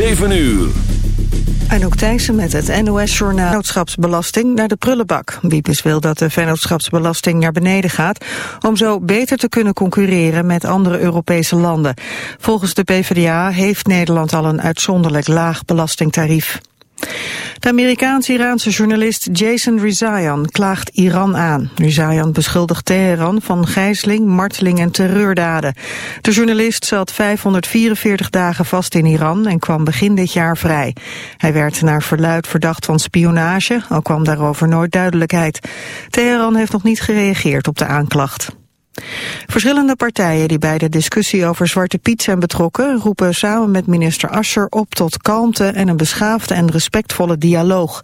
7 uur. Anouk Thijssen met het NOS-journaal vennootschapsbelasting naar de prullenbak. Wiepes wil dat de vennootschapsbelasting naar beneden gaat... om zo beter te kunnen concurreren met andere Europese landen. Volgens de PvdA heeft Nederland al een uitzonderlijk laag belastingtarief. De Amerikaans-Iraanse journalist Jason Rezaian klaagt Iran aan. Rezaian beschuldigt Teheran van gijzeling, marteling en terreurdaden. De journalist zat 544 dagen vast in Iran en kwam begin dit jaar vrij. Hij werd naar verluid verdacht van spionage, al kwam daarover nooit duidelijkheid. Teheran heeft nog niet gereageerd op de aanklacht. Verschillende partijen die bij de discussie over Zwarte Piet zijn betrokken... roepen samen met minister Ascher op tot kalmte en een beschaafde en respectvolle dialoog.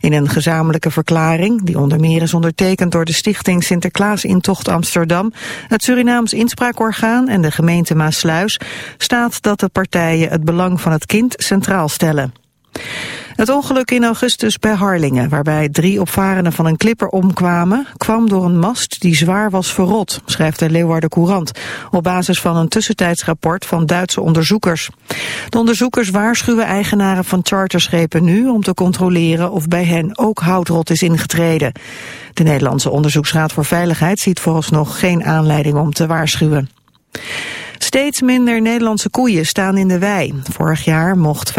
In een gezamenlijke verklaring, die onder meer is ondertekend door de stichting Sinterklaas Intocht Amsterdam... het Surinaams Inspraakorgaan en de gemeente Maasluis... staat dat de partijen het belang van het kind centraal stellen. Het ongeluk in augustus bij Harlingen, waarbij drie opvarenden van een klipper omkwamen, kwam door een mast die zwaar was verrot, schrijft de Leeuwarden Courant, op basis van een tussentijdsrapport van Duitse onderzoekers. De onderzoekers waarschuwen eigenaren van charterschepen nu om te controleren of bij hen ook houtrot is ingetreden. De Nederlandse Onderzoeksraad voor Veiligheid ziet vooralsnog geen aanleiding om te waarschuwen. Steeds minder Nederlandse koeien staan in de wei. Vorig jaar mocht 65%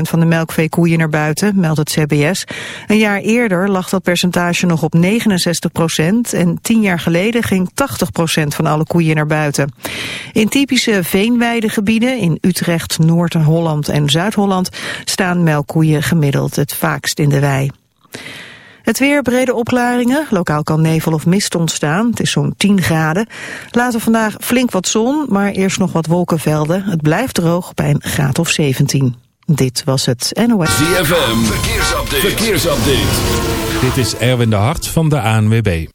van de melkveekoeien naar buiten, meldt het CBS. Een jaar eerder lag dat percentage nog op 69% en tien jaar geleden ging 80% van alle koeien naar buiten. In typische veenweidegebieden in Utrecht, Noord-Holland en Zuid-Holland staan melkkoeien gemiddeld het vaakst in de wei. Het weer, brede opklaringen. Lokaal kan nevel of mist ontstaan. Het is zo'n 10 graden. Later vandaag flink wat zon, maar eerst nog wat wolkenvelden. Het blijft droog bij een graad of 17. Dit was het NOS. ZFM, verkeersupdate. verkeersupdate. Dit is Erwin de Hart van de ANWB.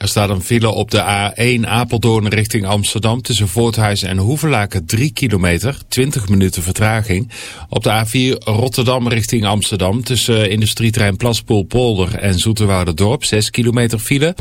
Er staat een file op de A1 Apeldoorn richting Amsterdam tussen Voorthuizen en Hoevelaken 3 kilometer, 20 minuten vertraging. Op de A4 Rotterdam richting Amsterdam tussen industrieterrein Plaspoel-Polder en Dorp 6 kilometer file.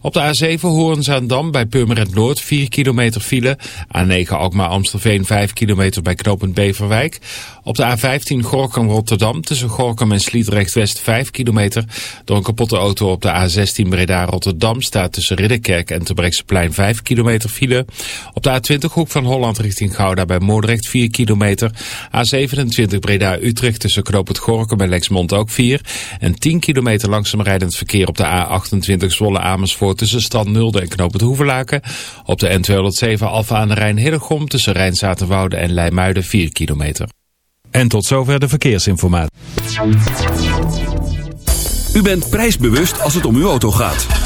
Op de A7 Hoorn-Zaandam bij Purmerend Noord 4 kilometer file. A9 Alkmaar-Amstelveen 5 kilometer bij knooppunt Beverwijk. Op de A15 Gorkum-Rotterdam tussen Gorkum en Sliedrecht-West 5 kilometer. Door een kapotte auto op de A16 Breda-Rotterdam staat tussen Ridderkerk en Terbrechtseplein 5 kilometer file. Op de A20 Hoek van Holland richting Gouda bij Moordrecht 4 kilometer. A27 Breda-Utrecht tussen Knoop Gorkum en Lexmond ook 4. En 10 kilometer langzaam rijdend verkeer op de A28 Zwolle-Amersfoort tussen Stad Nulde en Knoop het Hoevelaken. Op de N207 Alfa aan de Rijn-Hillegom tussen Rijnzaterwoude en Leimuiden 4 kilometer. En tot zover de verkeersinformatie. U bent prijsbewust als het om uw auto gaat.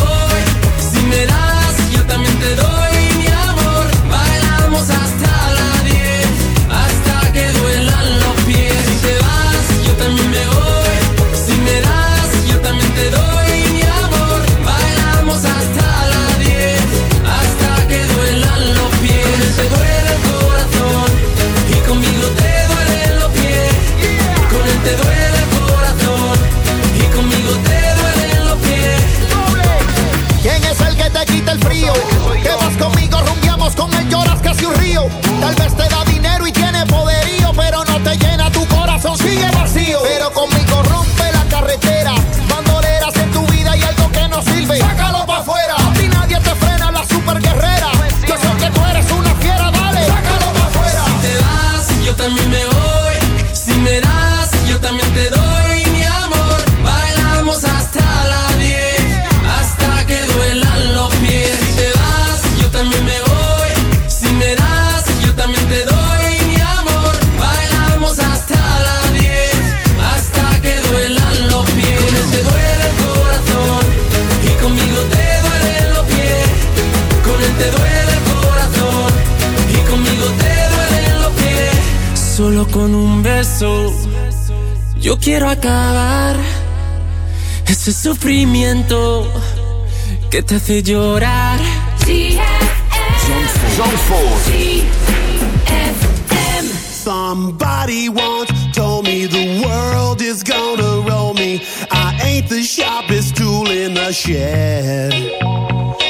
Que te hace llorar. Somebody once told me the world is gonna roll me. I ain't the sharpest tool in the shed.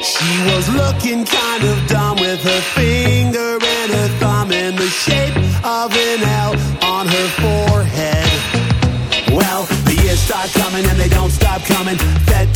She was looking kind of dumb with her finger and her thumb in the shape of an L on her forehead. Well, the years start coming and they don't stop coming.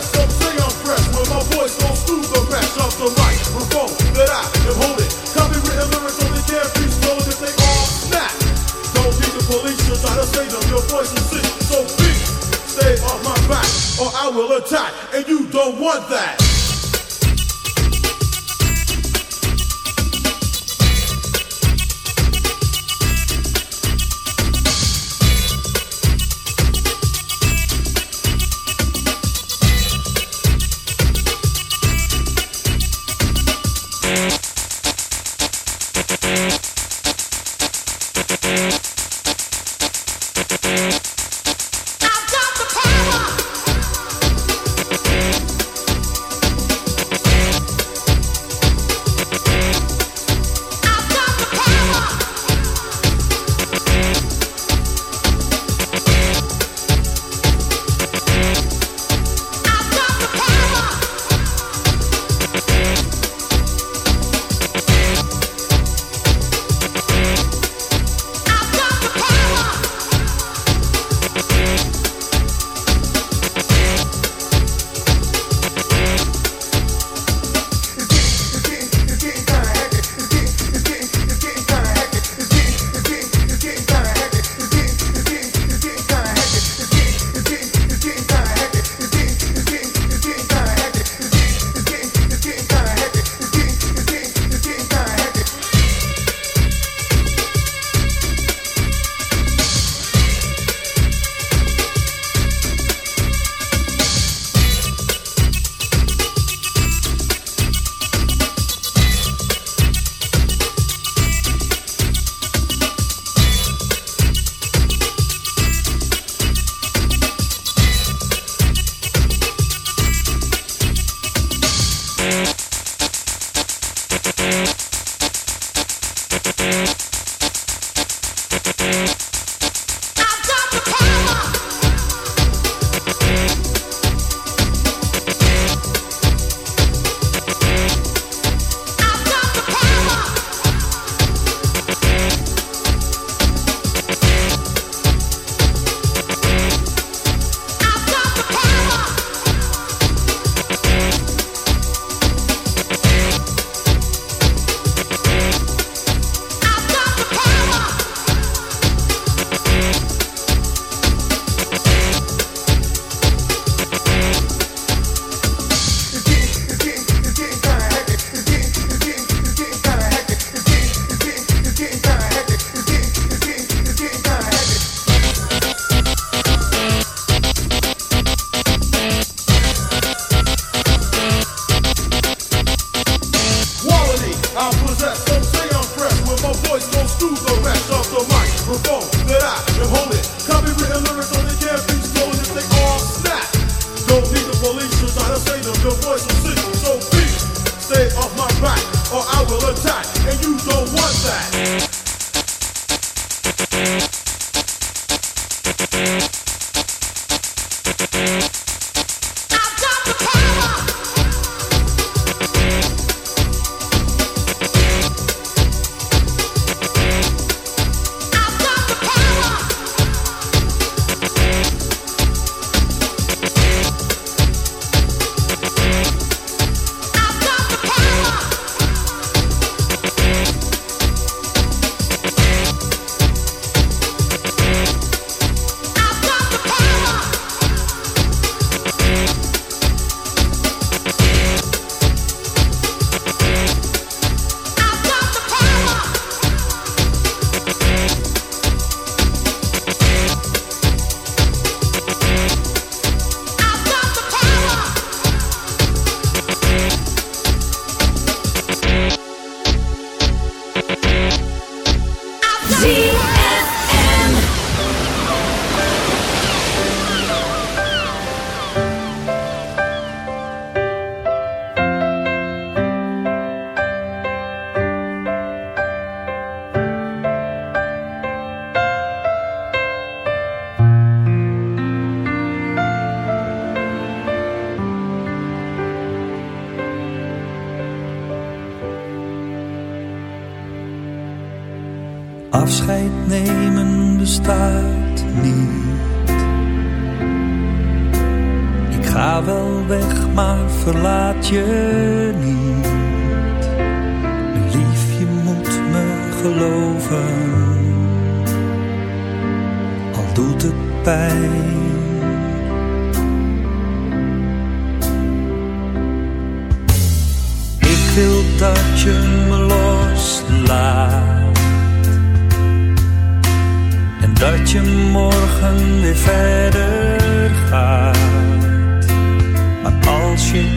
Possess, some say I'm fresh When my voice goes through the mesh of the microphone That I am holding Copywritten lyrics only can't be stolen if they all snap Don't need the police to try to save them. Your voice is sick, so please Stay off my back or I will attack. And you don't want that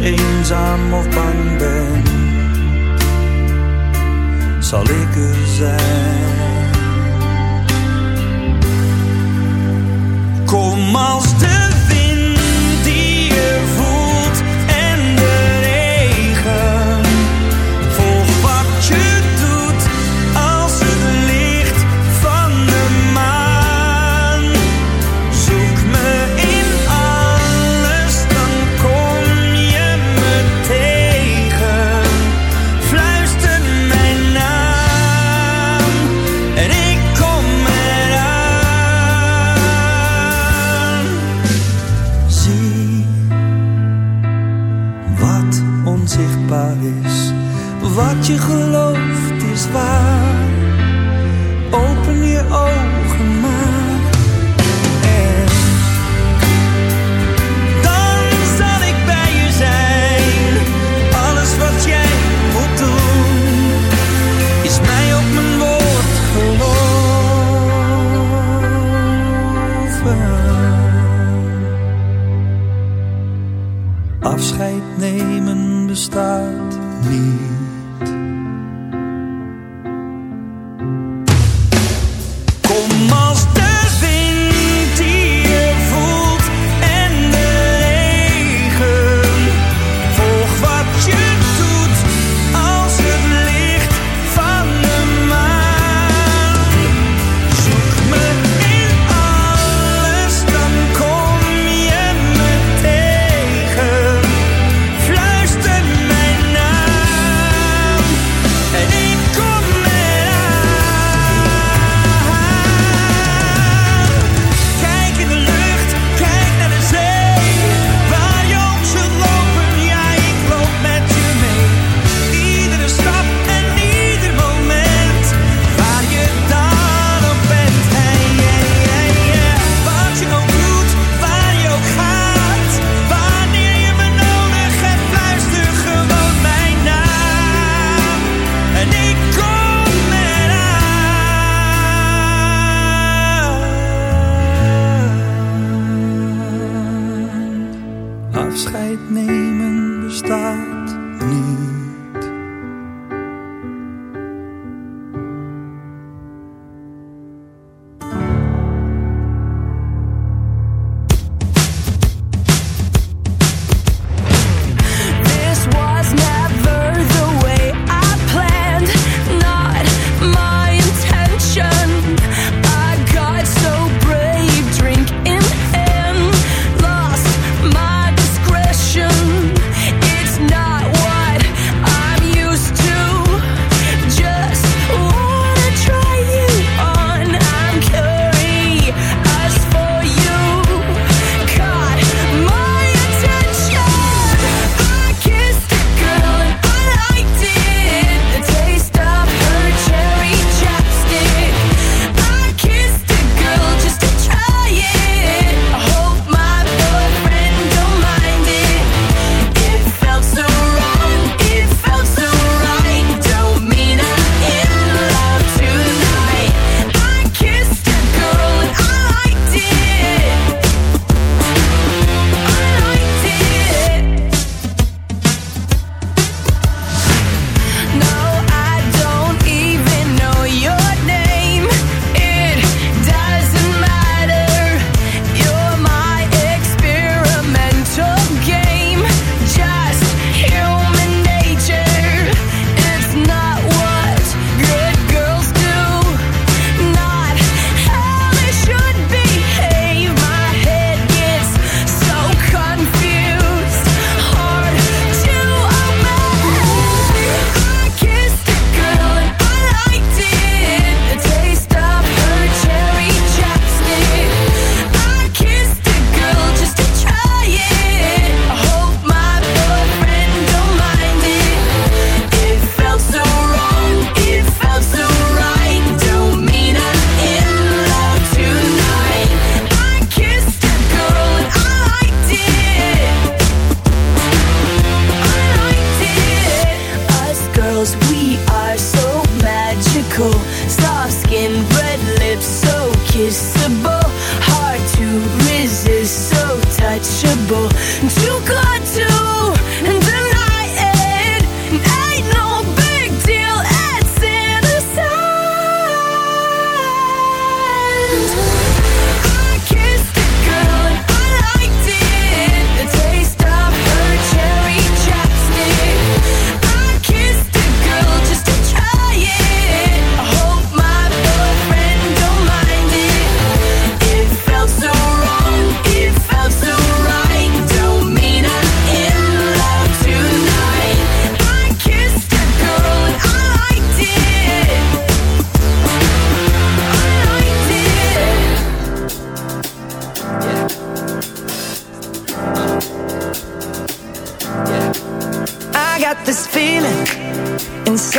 eenzaam of bang ben, zal ik er zijn. Kom als de